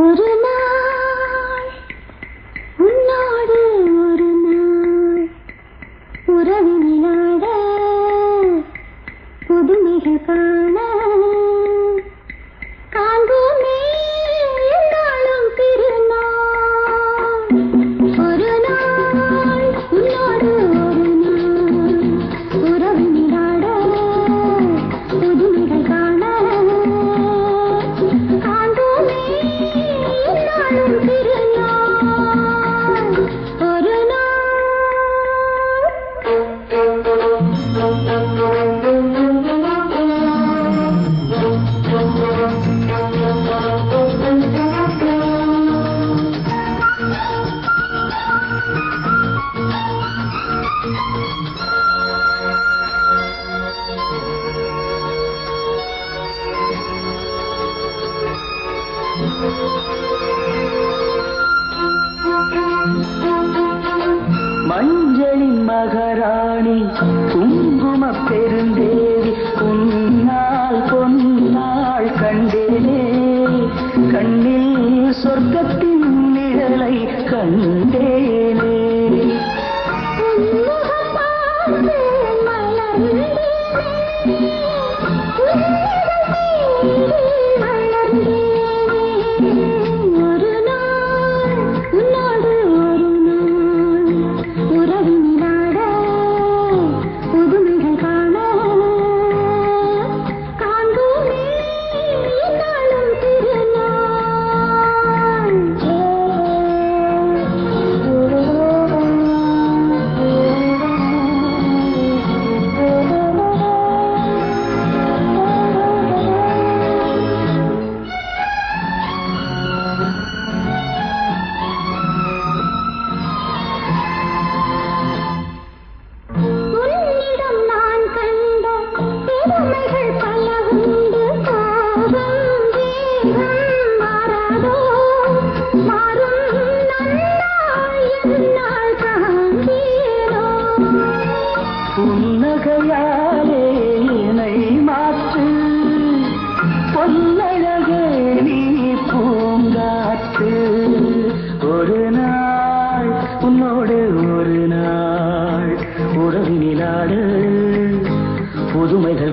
ஒரு மஞ்சளின் மகராணி குங்கும பெருந்தேவி உன்னால் பொன்னால் கண்டேனே. கண்ணில் சொர்க்கத்தின் நிழலை கண்டேனே. புன்னகையாலே இணை மாற்று பொன்னழகே நீ பூங்காற்று. ஒரு நாள்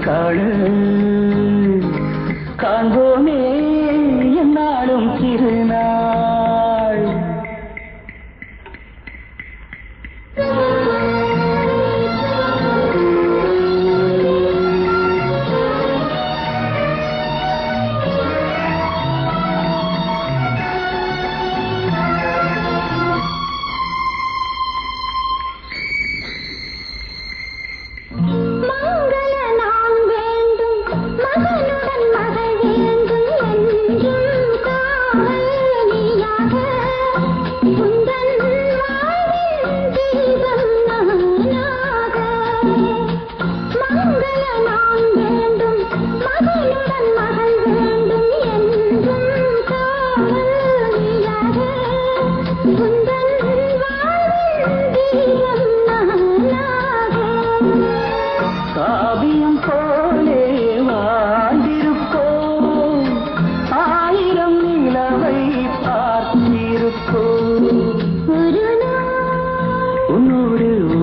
காண காண்போமே என்னாலும் திருநாள். doo doo.